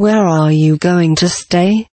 Where are you going to stay?